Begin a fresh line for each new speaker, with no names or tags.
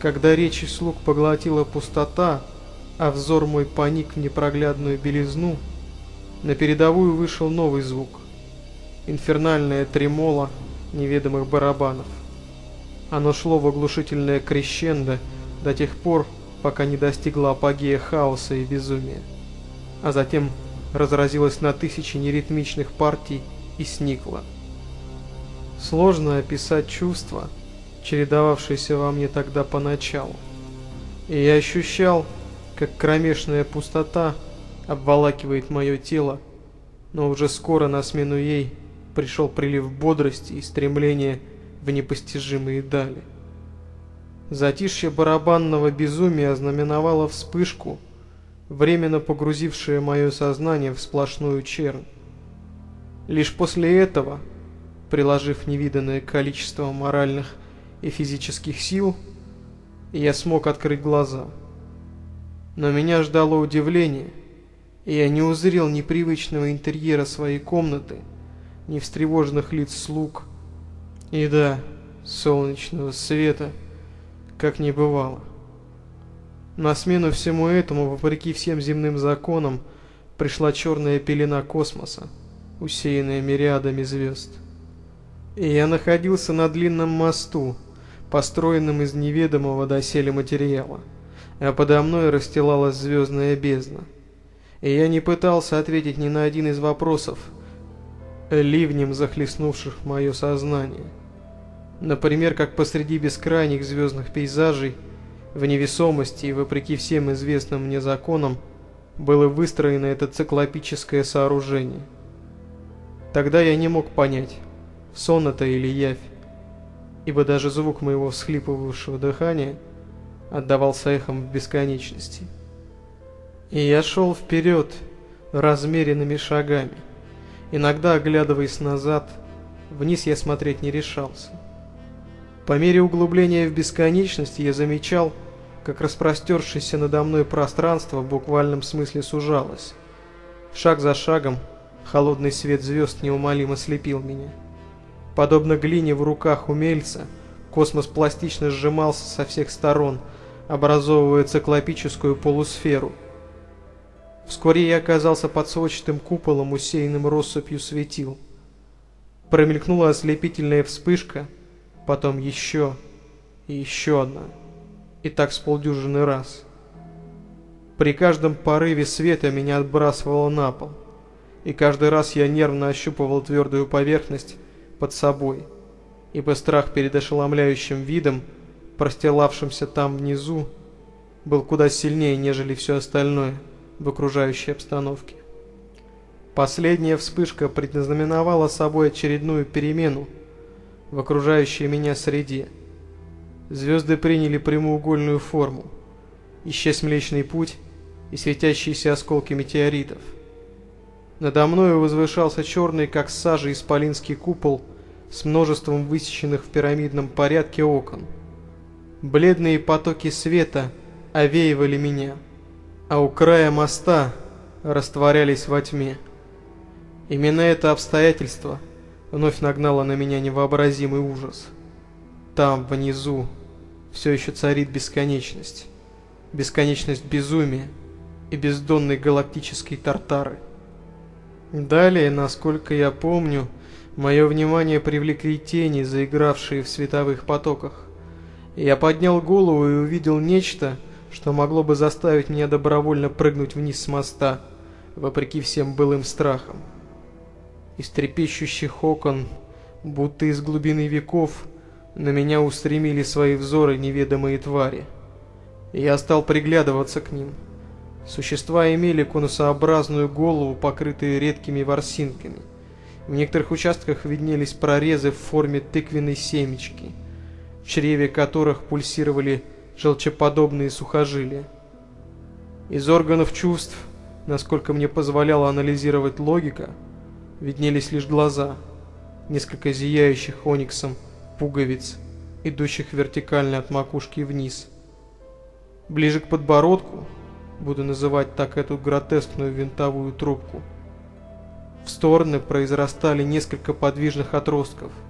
Когда речи слуг поглотила пустота, а взор мой поник в непроглядную белизну, на передовую вышел новый звук. Инфернальное тремоло неведомых барабанов. Оно шло в оглушительное крещендо до тех пор, пока не достигло апогея хаоса и безумия. А затем разразилось на тысячи неритмичных партий и сникло. Сложно описать чувства, чередовавшиеся во мне тогда поначалу. И я ощущал, как кромешная пустота обволакивает мое тело, но уже скоро на смену ей пришел прилив бодрости и стремления в непостижимые дали. Затишье барабанного безумия ознаменовало вспышку, временно погрузившее мое сознание в сплошную чернь. Лишь после этого, приложив невиданное количество моральных и физических сил, я смог открыть глаза. Но меня ждало удивление, и я не узрел ни привычного интерьера своей комнаты, ни встревоженных лиц слуг, и да, солнечного света, как не бывало. На смену всему этому, вопреки всем земным законам, пришла черная пелена космоса, усеянная мириадами звезд. И я находился на длинном мосту, построенном из неведомого доселе материала, а подо мной расстилалась звездная бездна. И я не пытался ответить ни на один из вопросов, ливнем захлестнувших мое сознание. Например, как посреди бескрайних звездных пейзажей, в невесомости и вопреки всем известным мне законам, было выстроено это циклопическое сооружение. Тогда я не мог понять, сон это или явь, ибо даже звук моего всхлипывавшего дыхания отдавался эхом в бесконечности. И я шел вперед размеренными шагами, иногда оглядываясь назад, вниз я смотреть не решался. По мере углубления в бесконечность я замечал, как распростершееся надо мной пространство в буквальном смысле сужалось. Шаг за шагом холодный свет звезд неумолимо слепил меня. Подобно глине в руках умельца, космос пластично сжимался со всех сторон, образовывая циклопическую полусферу. Вскоре я оказался под сводчатым куполом, усеянным россыпью светил. Промелькнула ослепительная вспышка, потом еще и еще одна. И так с полдюжины раз. При каждом порыве света меня отбрасывало на пол, и каждый раз я нервно ощупывал твердую поверхность, под собой, ибо страх перед ошеломляющим видом, простилавшимся там внизу, был куда сильнее, нежели все остальное в окружающей обстановке. Последняя вспышка предназнаменовала собой очередную перемену в окружающей меня среде. Звезды приняли прямоугольную форму, исчез Млечный Путь и светящиеся осколки метеоритов – надо мною возвышался черный, как сажа, исполинский купол с множеством высеченных в пирамидном порядке окон. Бледные потоки света овеивали меня, а у края моста растворялись во тьме. Именно это обстоятельство вновь нагнало на меня невообразимый ужас. Там, внизу, все еще царит бесконечность. Бесконечность безумия и бездонной галактической тартары. Далее, насколько я помню, мое внимание привлекли тени, заигравшие в световых потоках. Я поднял голову и увидел нечто, что могло бы заставить меня добровольно прыгнуть вниз с моста, вопреки всем былым страхам. Из трепещущих окон, будто из глубины веков, на меня устремили свои взоры неведомые твари. Я стал приглядываться к ним. Существа имели конусообразную голову, покрытую редкими ворсинками. В некоторых участках виднелись прорезы в форме тыквенной семечки, в чреве которых пульсировали желчеподобные сухожилия. Из органов чувств, насколько мне позволяла анализировать логика, виднелись лишь глаза, несколько зияющих ониксом пуговиц, идущих вертикально от макушки вниз. Ближе к подбородку буду называть так эту гротескную винтовую трубку. В стороны произрастали несколько подвижных отростков –